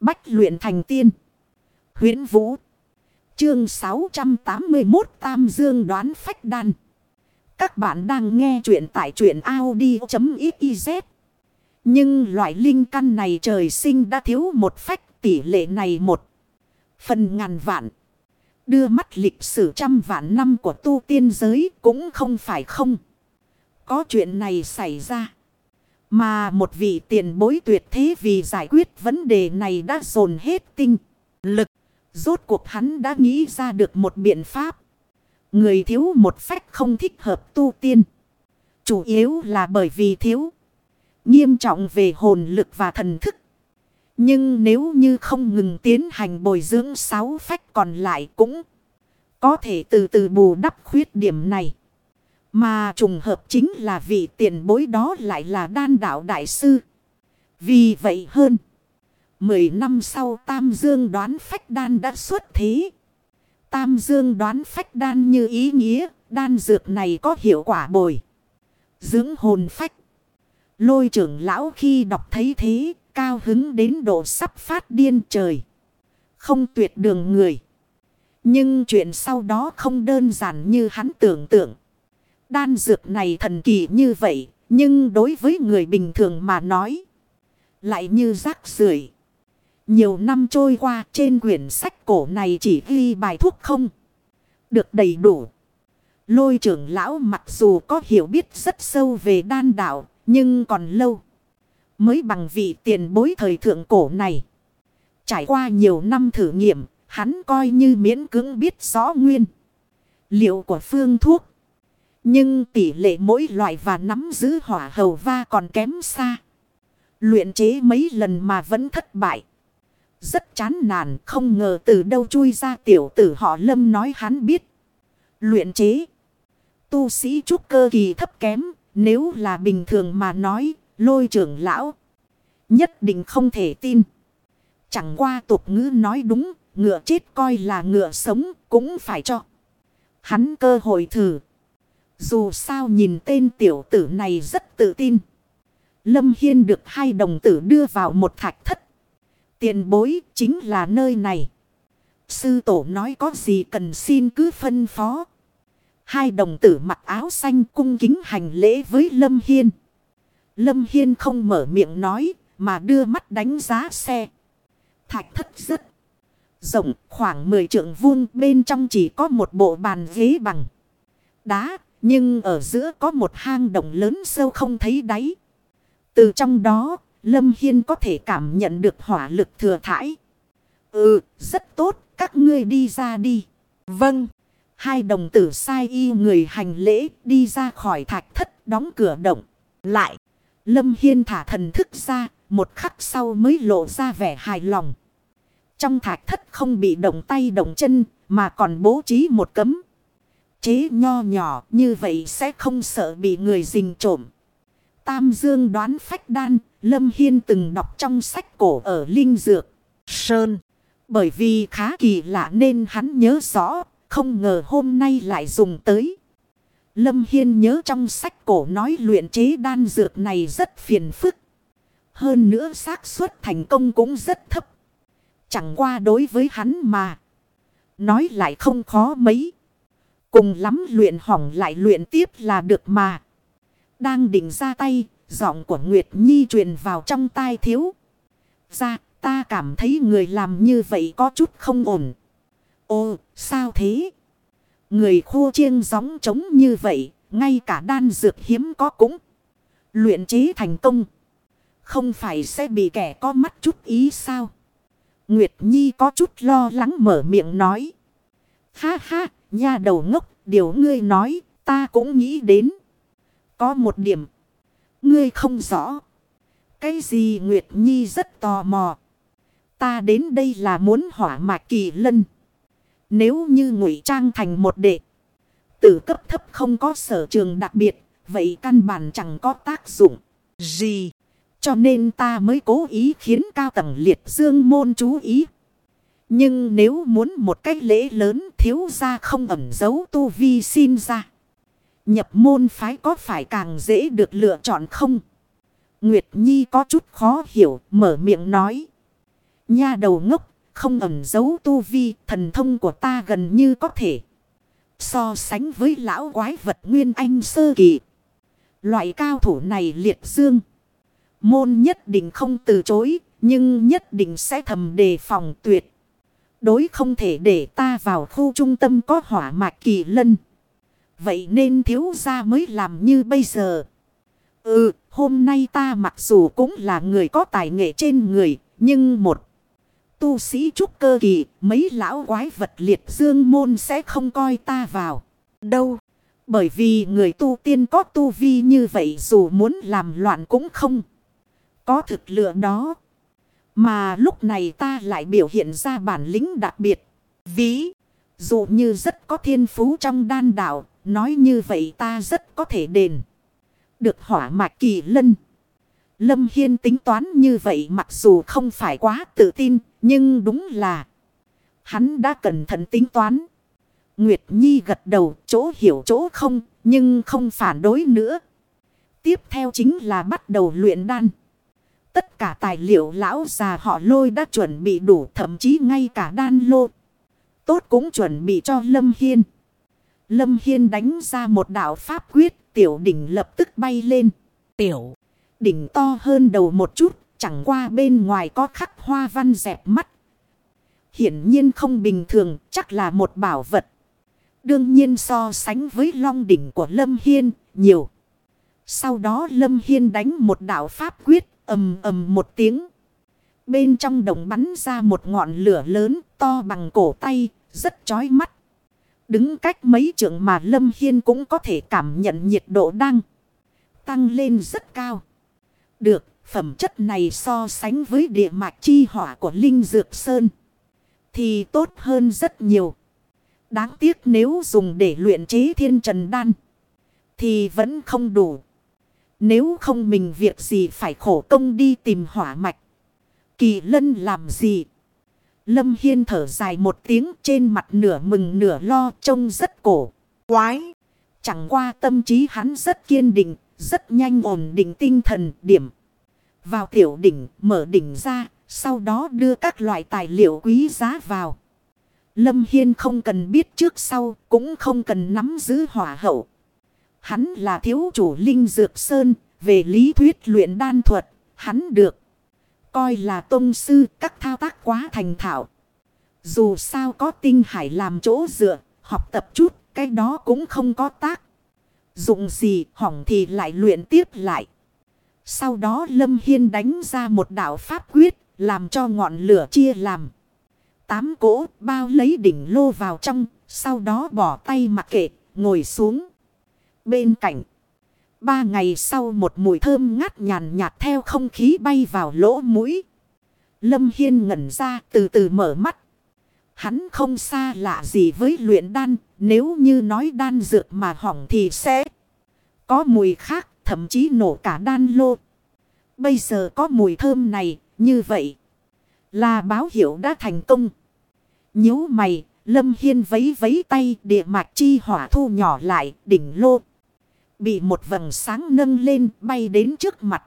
Bách luyện thành tiên. huyễn Vũ. Chương 681 Tam Dương đoán phách đan. Các bạn đang nghe truyện tại truyện Audi.xyz. Nhưng loại linh căn này trời sinh đã thiếu một phách, tỷ lệ này một. Phần ngàn vạn. Đưa mắt lịch sử trăm vạn năm của tu tiên giới cũng không phải không. Có chuyện này xảy ra. Mà một vị tiền bối tuyệt thế vì giải quyết vấn đề này đã dồn hết tinh, lực. Rốt cuộc hắn đã nghĩ ra được một biện pháp. Người thiếu một phách không thích hợp tu tiên. Chủ yếu là bởi vì thiếu. Nghiêm trọng về hồn lực và thần thức. Nhưng nếu như không ngừng tiến hành bồi dưỡng sáu phách còn lại cũng có thể từ từ bù đắp khuyết điểm này. Mà trùng hợp chính là vị tiền bối đó lại là đan đạo đại sư. Vì vậy hơn. Mười năm sau Tam Dương đoán phách đan đã xuất thế. Tam Dương đoán phách đan như ý nghĩa, đan dược này có hiệu quả bồi. Dưỡng hồn phách. Lôi trưởng lão khi đọc thấy thế, cao hứng đến độ sắp phát điên trời. Không tuyệt đường người. Nhưng chuyện sau đó không đơn giản như hắn tưởng tượng. Đan dược này thần kỳ như vậy, nhưng đối với người bình thường mà nói, lại như rác rưởi. Nhiều năm trôi qua trên quyển sách cổ này chỉ ghi bài thuốc không. Được đầy đủ. Lôi trưởng lão mặc dù có hiểu biết rất sâu về đan đạo, nhưng còn lâu. Mới bằng vị tiền bối thời thượng cổ này. Trải qua nhiều năm thử nghiệm, hắn coi như miễn cưỡng biết rõ nguyên. Liệu của phương thuốc. Nhưng tỷ lệ mỗi loại và nắm giữ hỏa hầu va còn kém xa. Luyện chế mấy lần mà vẫn thất bại. Rất chán nản, không ngờ từ đâu chui ra tiểu tử họ lâm nói hắn biết. Luyện chế. Tu sĩ trúc cơ kỳ thấp kém. Nếu là bình thường mà nói, lôi trưởng lão. Nhất định không thể tin. Chẳng qua tục ngữ nói đúng. Ngựa chết coi là ngựa sống cũng phải cho. Hắn cơ hội thử. Dù sao nhìn tên tiểu tử này rất tự tin. Lâm Hiên được hai đồng tử đưa vào một thạch thất. Tiền bối chính là nơi này. Sư tổ nói có gì cần xin cứ phân phó. Hai đồng tử mặc áo xanh cung kính hành lễ với Lâm Hiên. Lâm Hiên không mở miệng nói mà đưa mắt đánh giá xe. Thạch thất rất rộng, khoảng 10 trượng vuông, bên trong chỉ có một bộ bàn ghế bằng đá. Nhưng ở giữa có một hang động lớn sâu không thấy đáy. Từ trong đó Lâm Hiên có thể cảm nhận được hỏa lực thừa thải. Ừ, rất tốt, các ngươi đi ra đi. Vâng. Hai đồng tử sai y người hành lễ đi ra khỏi thạch thất đóng cửa động. Lại, Lâm Hiên thả thần thức ra, một khắc sau mới lộ ra vẻ hài lòng. Trong thạch thất không bị động tay động chân, mà còn bố trí một cấm. Chế nho nhỏ như vậy sẽ không sợ bị người rình trộm. Tam Dương đoán phách đan, Lâm Hiên từng đọc trong sách cổ ở Linh Dược, Sơn. Bởi vì khá kỳ lạ nên hắn nhớ rõ, không ngờ hôm nay lại dùng tới. Lâm Hiên nhớ trong sách cổ nói luyện chế đan dược này rất phiền phức. Hơn nữa xác suất thành công cũng rất thấp. Chẳng qua đối với hắn mà. Nói lại không khó mấy. Cùng lắm luyện hỏng lại luyện tiếp là được mà. Đang định ra tay, giọng của Nguyệt Nhi truyền vào trong tai thiếu. Ra, ta cảm thấy người làm như vậy có chút không ổn. ô sao thế? Người khô chiêng gióng trống như vậy, ngay cả đan dược hiếm có cũng. Luyện chế thành công. Không phải sẽ bị kẻ có mắt chút ý sao? Nguyệt Nhi có chút lo lắng mở miệng nói. Ha ha, nha đầu ngốc, điều ngươi nói, ta cũng nghĩ đến. Có một điểm. Ngươi không rõ. Cái gì Nguyệt Nhi rất tò mò. Ta đến đây là muốn hỏa mạc kỳ lân. Nếu như ngụy trang thành một đệ. Tử cấp thấp không có sở trường đặc biệt. Vậy căn bản chẳng có tác dụng gì. Cho nên ta mới cố ý khiến cao tầng liệt dương môn chú ý. Nhưng nếu muốn một cái lễ lớn thiếu ra không ẩn giấu tu vi xin ra. Nhập môn phái có phải càng dễ được lựa chọn không? Nguyệt Nhi có chút khó hiểu, mở miệng nói. Nha đầu ngốc, không ẩn giấu tu vi, thần thông của ta gần như có thể. So sánh với lão quái vật nguyên anh sơ kỳ. Loại cao thủ này liệt dương. Môn nhất định không từ chối, nhưng nhất định sẽ thầm đề phòng tuyệt. Đối không thể để ta vào khu trung tâm có hỏa mạch kỳ lân. Vậy nên thiếu gia mới làm như bây giờ. Ừ, hôm nay ta mặc dù cũng là người có tài nghệ trên người, nhưng một tu sĩ trúc cơ kỳ, mấy lão quái vật liệt dương môn sẽ không coi ta vào. Đâu? Bởi vì người tu tiên có tu vi như vậy dù muốn làm loạn cũng không. Có thực lượng đó. Mà lúc này ta lại biểu hiện ra bản lĩnh đặc biệt. Ví dụ như rất có thiên phú trong đan đạo. Nói như vậy ta rất có thể đền. Được hỏa mạch kỳ lân. Lâm Hiên tính toán như vậy mặc dù không phải quá tự tin. Nhưng đúng là. Hắn đã cẩn thận tính toán. Nguyệt Nhi gật đầu, chỗ hiểu chỗ không. Nhưng không phản đối nữa. Tiếp theo chính là bắt đầu luyện đan. Tất cả tài liệu lão già họ lôi đã chuẩn bị đủ thậm chí ngay cả đan lô. Tốt cũng chuẩn bị cho Lâm Hiên. Lâm Hiên đánh ra một đạo pháp quyết tiểu đỉnh lập tức bay lên. Tiểu đỉnh to hơn đầu một chút chẳng qua bên ngoài có khắc hoa văn dẹp mắt. Hiển nhiên không bình thường chắc là một bảo vật. Đương nhiên so sánh với long đỉnh của Lâm Hiên nhiều. Sau đó Lâm Hiên đánh một đạo pháp quyết ầm ầm một tiếng. Bên trong đồng bắn ra một ngọn lửa lớn to bằng cổ tay, rất chói mắt. Đứng cách mấy trượng mà Lâm Hiên cũng có thể cảm nhận nhiệt độ đang tăng lên rất cao. Được, phẩm chất này so sánh với địa mạch chi hỏa của Linh Dược Sơn thì tốt hơn rất nhiều. Đáng tiếc nếu dùng để luyện chế thiên trần đan thì vẫn không đủ. Nếu không mình việc gì phải khổ công đi tìm hỏa mạch. Kỳ lân làm gì? Lâm Hiên thở dài một tiếng trên mặt nửa mừng nửa lo trông rất cổ. Quái! Chẳng qua tâm trí hắn rất kiên định, rất nhanh ổn định tinh thần điểm. Vào tiểu đỉnh, mở đỉnh ra, sau đó đưa các loại tài liệu quý giá vào. Lâm Hiên không cần biết trước sau, cũng không cần nắm giữ hỏa hậu. Hắn là thiếu chủ Linh Dược Sơn, về lý thuyết luyện đan thuật, hắn được. Coi là tôn sư các thao tác quá thành thạo. Dù sao có tinh hải làm chỗ dựa, học tập chút, cái đó cũng không có tác. Dụng gì hỏng thì lại luyện tiếp lại. Sau đó Lâm Hiên đánh ra một đạo pháp quyết, làm cho ngọn lửa chia làm. Tám cỗ bao lấy đỉnh lô vào trong, sau đó bỏ tay mặc kệ, ngồi xuống. Bên cạnh. Ba ngày sau một mùi thơm ngát nhàn nhạt theo không khí bay vào lỗ mũi. Lâm Hiên ngẩn ra từ từ mở mắt. Hắn không xa lạ gì với luyện đan. Nếu như nói đan dược mà hỏng thì sẽ có mùi khác. Thậm chí nổ cả đan lô. Bây giờ có mùi thơm này, như vậy. Là báo hiệu đã thành công. nhíu mày. Lâm Hiên vấy vấy tay, địa mạch chi hỏa thu nhỏ lại, đỉnh lô. Bị một vầng sáng nâng lên bay đến trước mặt.